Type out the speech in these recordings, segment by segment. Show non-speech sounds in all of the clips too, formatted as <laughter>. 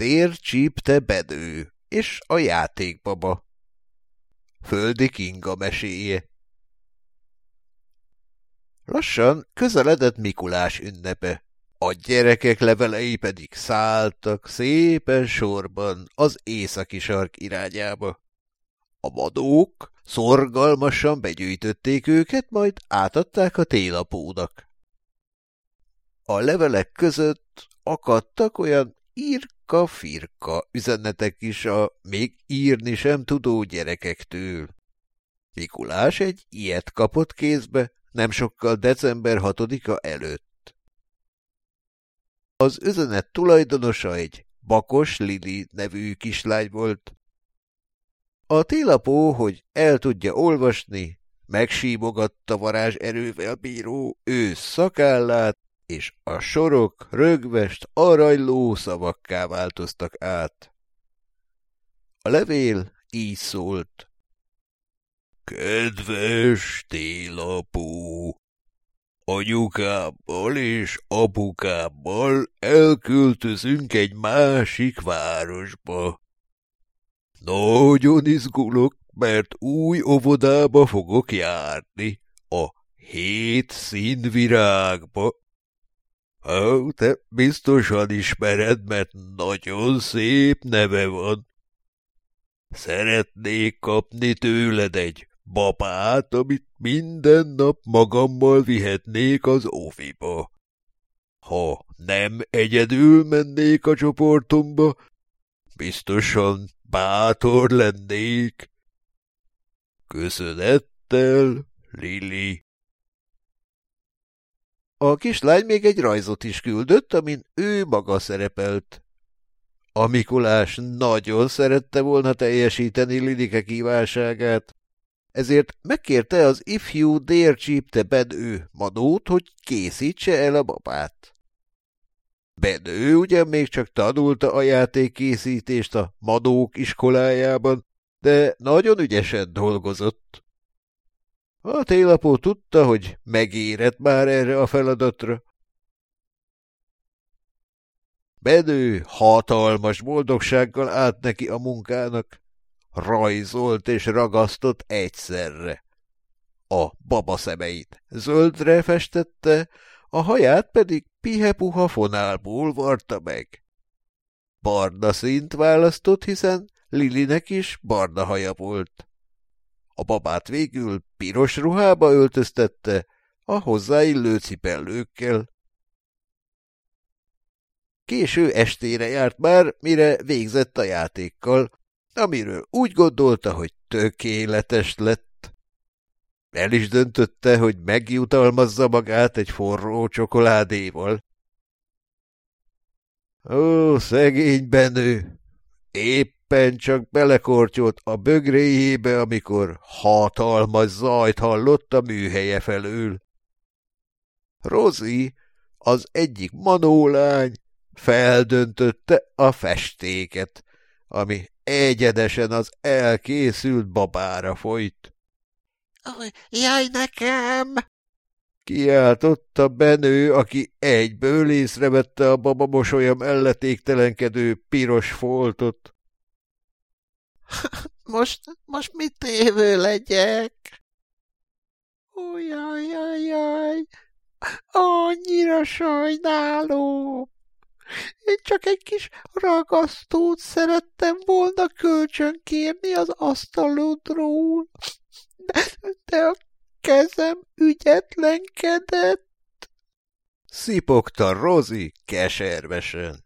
Dér csípte bedő, és a játékbaba. Földi Kinga meséje Lassan közeledett Mikulás ünnepe. A gyerekek levelei pedig szálltak szépen sorban az északi sark irányába. A vadók szorgalmasan begyűjtötték őket, majd átadták a télapónak. A levelek között akadtak olyan irka-firka üzenetek is a még írni sem tudó gyerekektől. Mikulás egy ilyet kapott kézbe, nem sokkal december 6-a előtt. Az üzenet tulajdonosa egy Bakos Lili nevű kislány volt. A télapó, hogy el tudja olvasni, megsímogatta varázs erővel bíró ősz szakállát, és a sorok rögvest arajló szavakká változtak át. A levél így szólt. Kedves télapó! Anyukámmal és apukámmal elköltözünk egy másik városba. Nagyon izgulok, mert új óvodába fogok járni, a hét színvirágba. Ó, te biztosan ismered, mert nagyon szép neve van. Szeretnék kapni tőled egy babát, amit minden nap magammal vihetnék az óviba. Ha nem egyedül mennék a csoportomba, biztosan bátor lennék. Köszönettel, Lili. A kislány még egy rajzot is küldött, amin ő maga szerepelt. A Mikulás nagyon szerette volna teljesíteni Lilike kívánságát, ezért megkérte az ifjú dércsípte Bedő Madót, hogy készítse el a babát. Bedő ugyan még csak tanulta a játékkészítést a Madók iskolájában, de nagyon ügyesen dolgozott. A télapó tudta, hogy megérett már erre a feladatra. Bedő hatalmas boldogsággal állt neki a munkának rajzolt és ragasztott egyszerre. A baba szemeit zöldre festette, a haját pedig pihepuha fonálból varta meg. Barna színt választott, hiszen Lilinek is barna haja volt. A babát végül piros ruhába öltöztette, a hozzáillő cipellőkkel. Késő estére járt már, mire végzett a játékkal, amiről úgy gondolta, hogy tökéletes lett. El is döntötte, hogy megjutalmazza magát egy forró csokoládéval. Ó, szegény Benő! Éppen csak belekortyolt a bögréjébe, amikor hatalmas zajt hallott a műhelye felől. Rozi, az egyik manólány, feldöntötte a festéket, ami Egyedesen az elkészült babára folyt. – Jaj, nekem! Kiáltotta Benő, aki egyből észrevette a baba mosolya melletéktelenkedő piros foltot. – <laughs> Most, most mit tévő legyek? Ó, jaj, jaj, jaj, annyira sajnálom! Én csak egy kis ragasztót szerettem volna kölcsön kérni az asztalodról, de, de a kezem ügyetlenkedett. Szipogta Rozi keservesen.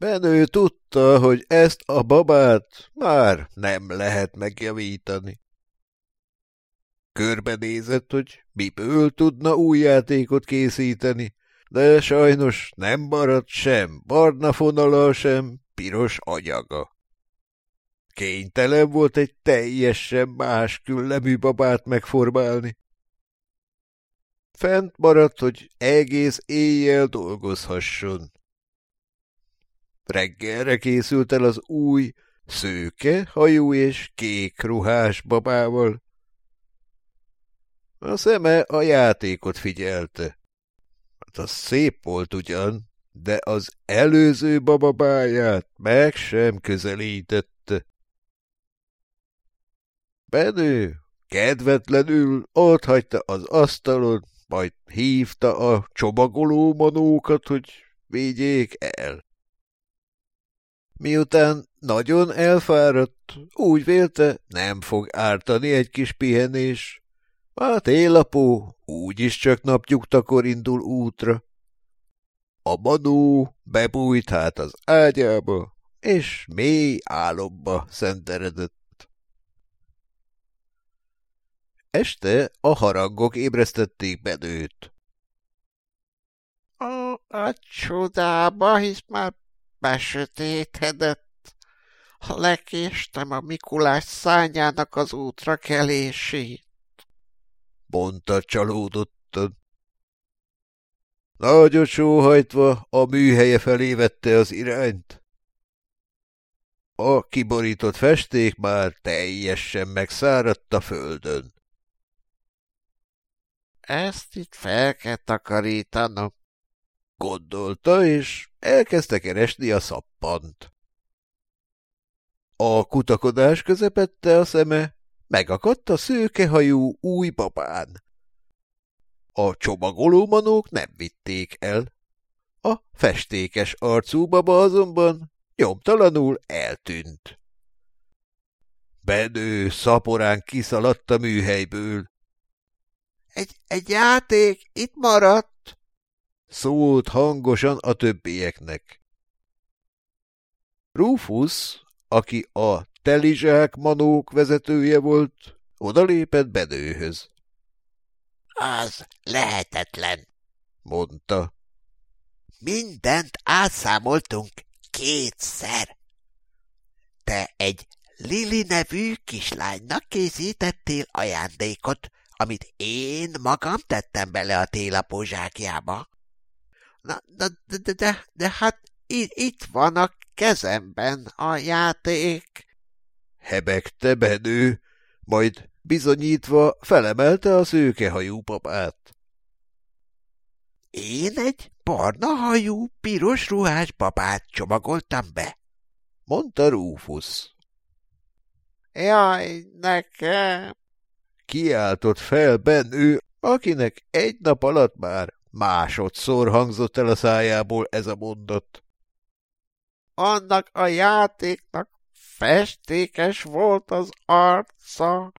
Benő tudta, hogy ezt a babát már nem lehet megjavítani. Körbenézett, hogy miből tudna új játékot készíteni, de sajnos nem maradt sem barna fonala, sem piros agyaga. Kénytelen volt egy teljesen más küllemű babát megformálni. Fent maradt, hogy egész éjjel dolgozhasson. Reggelre készült el az új, szőke, hajú és kék ruhás babával. A szeme a játékot figyelte. Hát az szép volt ugyan, de az előző bababáját meg sem közelítette. Benő kedvetlenül ott hagyta az asztalon, majd hívta a csomagoló manókat, hogy vigyék el. Miután nagyon elfáradt, úgy vélte, nem fog ártani egy kis pihenés. A télapó úgyis csak napnyugtakor indul útra. A manó bebújt hát az ágyába, és mély álomba szenteredett. Este a harangok ébresztették bedőt. A, a csodába, hisz már besötétedett. Lekéstem a Mikulás szányának az útra kelését. Mondta csalódottan. Nagyot sóhajtva a műhelye felé vette az irányt. A kiborított festék már teljesen megszáradt a földön. Ezt itt fel kell takarítanom, gondolta, és elkezdte keresni a szappant. A kutakodás közepette a szeme, megakadt a szőkehajú új babán. A csomagolómanók nem vitték el. A festékes arcú baba azonban nyomtalanul eltűnt. Bedő szaporán kiszaladt a műhelyből. Egy, egy játék itt maradt, szólt hangosan a többieknek. Rufus, aki a telizsák manók vezetője volt, odalépett Bedőhöz. Az lehetetlen, mondta. Mindent átszámoltunk kétszer. Te egy Lili nevű kislánynak készítettél ajándékot, amit én magam tettem bele a télapó zsákjába. Na, de, de, de, de, hát itt, van a kezemben a játék. Hebegte Bedő, majd bizonyítva felemelte a szőkehajú papát. Én egy barna hajú, piros ruhás babát csomagoltam be, mondta Rufus. Jaj, nekem! Kiáltott fel Benő, akinek egy nap alatt már másodszor hangzott el a szájából ez a mondat. Annak a játéknak festékes volt az arca.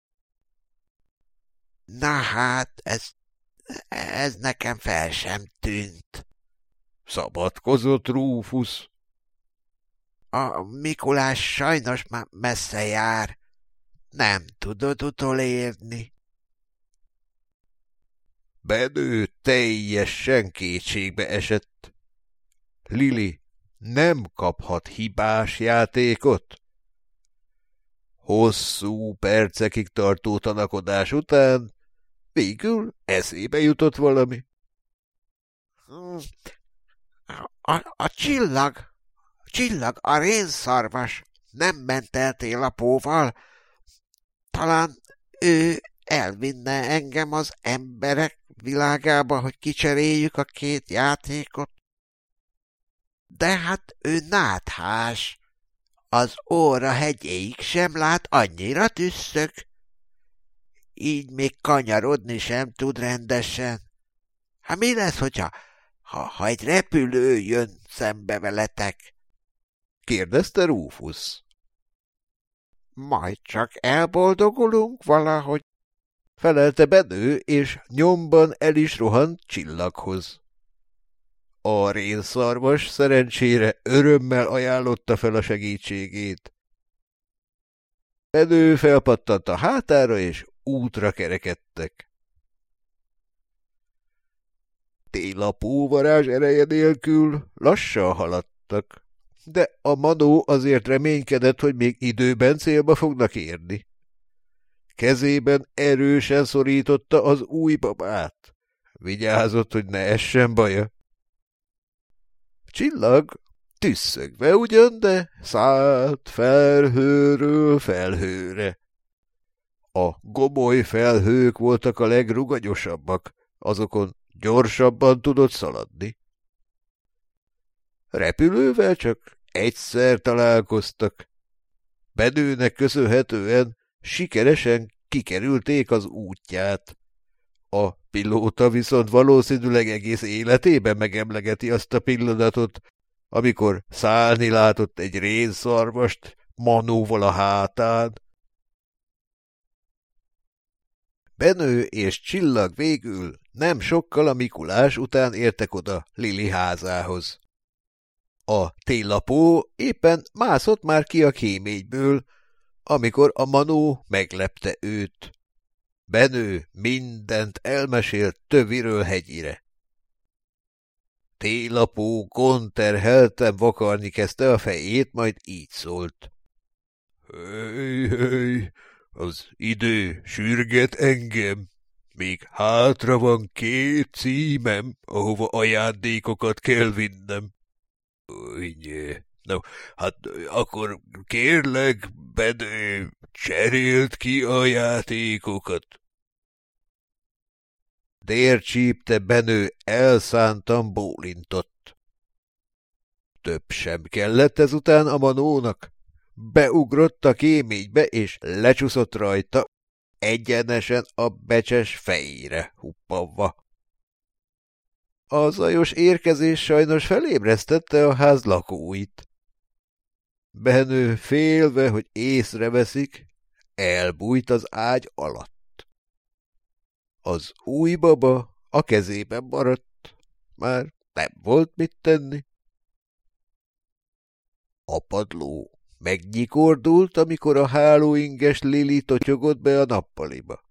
Na hát, ez, ez nekem fel sem tűnt. Szabadkozott Rúfusz. A Mikulás sajnos már messze jár. Nem tudod utolérni. Bedő teljesen kétségbe esett. Lili nem kaphat hibás játékot? Hosszú percekig tartó tanakodás után végül eszébe jutott valami. A, a csillag, a csillag, a rénszarvas nem ment el télapóval. Talán ő elvinne engem az emberek világába, hogy kicseréljük a két játékot. De hát ő náthás, az óra hegyéig sem lát annyira tüsszök. Így még kanyarodni sem tud rendesen. Hát mi lesz, hogyha ha, ha egy repülő jön szembe veletek? kérdezte Rufus. Majd csak elboldogulunk valahogy, felelte Benő, és nyomban el is rohant csillaghoz. A rénszarvas szerencsére örömmel ajánlotta fel a segítségét. Benő felpattant a hátára, és útra kerekedtek. Télapó varázs ereje nélkül lassan haladtak, de a manó azért reménykedett, hogy még időben célba fognak érni. Kezében erősen szorította az új babát. Vigyázott, hogy ne essen baja. Csillag tüsszögve ugyan, de szállt felhőről felhőre. A gomoly felhők voltak a legruganyosabbak, azokon gyorsabban tudott szaladni. repülővel csak egyszer találkoztak. Bedőnek köszönhetően sikeresen kikerülték az útját. A pilóta viszont valószínűleg egész életében megemlegeti azt a pillanatot, amikor szállni látott egy rénszarvast manóval a hátán. Benő és Csillag végül nem sokkal a Mikulás után értek oda Lili házához. A télapó éppen mászott már ki a kéményből, amikor a manó meglepte őt. Benő mindent elmesélt töviről hegyire. Télapó konterhelten vakarni kezdte a fejét, majd így szólt. Höj, höj, az idő sürget engem. Még hátra van két címem, ahova ajándékokat kell vinnem. Ugye, no, hát akkor kérlek, Bedő, cserélt ki a játékokat. Dércsípte Benő elszántan bólintott. Több sem kellett ezután a manónak. Beugrott a kéménybe, és lecsúszott rajta, egyenesen a becses fejére huppavva. A zajos érkezés sajnos felébresztette a ház lakóit. Benő félve, hogy észreveszik, elbújt az ágy alatt. Az új baba a kezében maradt, már nem volt mit tenni. A padló megnyikordult, amikor a hálóinges Lili totyogott be a nappaliba.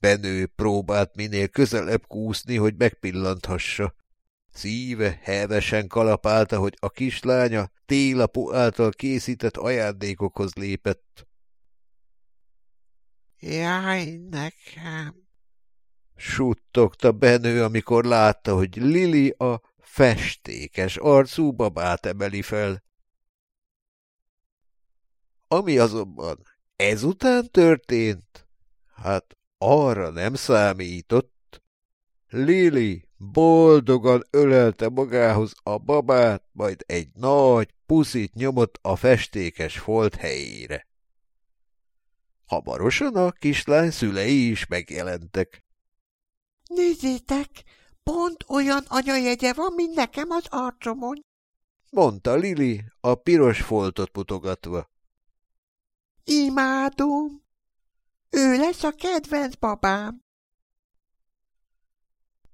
Benő próbált minél közelebb kúszni, hogy megpillanthassa. Szíve hevesen kalapálta, hogy a kislánya télapó által készített ajándékokhoz lépett. Jaj, nekem! Suttogta Benő, amikor látta, hogy Lili a festékes arcú babát emeli fel. Ami azonban ezután történt, hát arra nem számított. Lili boldogan ölelte magához a babát, majd egy nagy puszit nyomott a festékes folt helyére. Hamarosan a kislány szülei is megjelentek. – Nézzétek, pont olyan anyajegye van, mint nekem az arcomon – mondta Lili a piros foltot mutogatva. – Imádom! Ő lesz a kedvenc babám!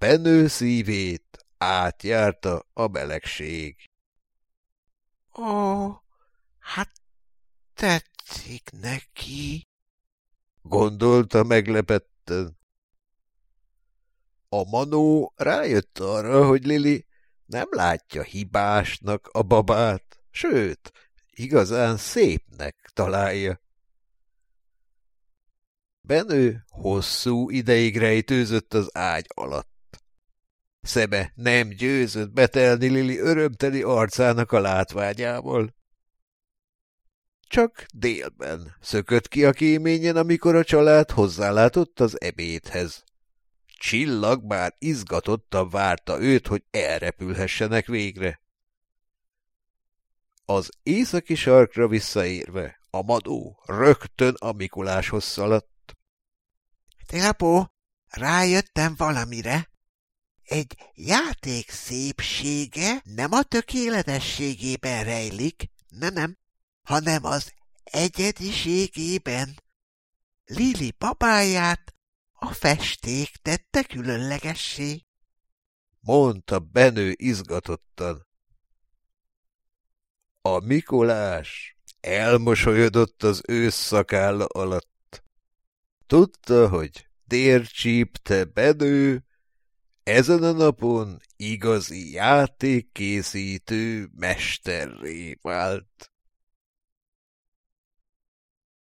Penő szívét átjárta a melegség. Ó, hát tetszik neki, gondolta meglepetten. A manó rájött arra, hogy Lili nem látja hibásnak a babát, sőt, igazán szépnek találja. Benő hosszú ideig rejtőzött az ágy alatt. Szeme nem győzött betelni Lili örömteli arcának a látványából. Csak délben szökött ki a kéményen, amikor a család hozzálátott az ebédhez. Csillag már izgatottan várta őt, hogy elrepülhessenek végre. Az északi sarkra visszaérve a madó rögtön a Mikuláshoz szaladt. – Télapó, rájöttem valamire. Egy játék szépsége nem a tökéletességében rejlik, nem, nem, hanem az egyediségében. Lili babáját a festék tette különlegessé. Mondta Benő izgatottan. A Mikolás elmosolyodott az ősz szakálla alatt. Tudta, hogy dércsípte Benő, ezen a napon igazi játékkészítő mesterré vált.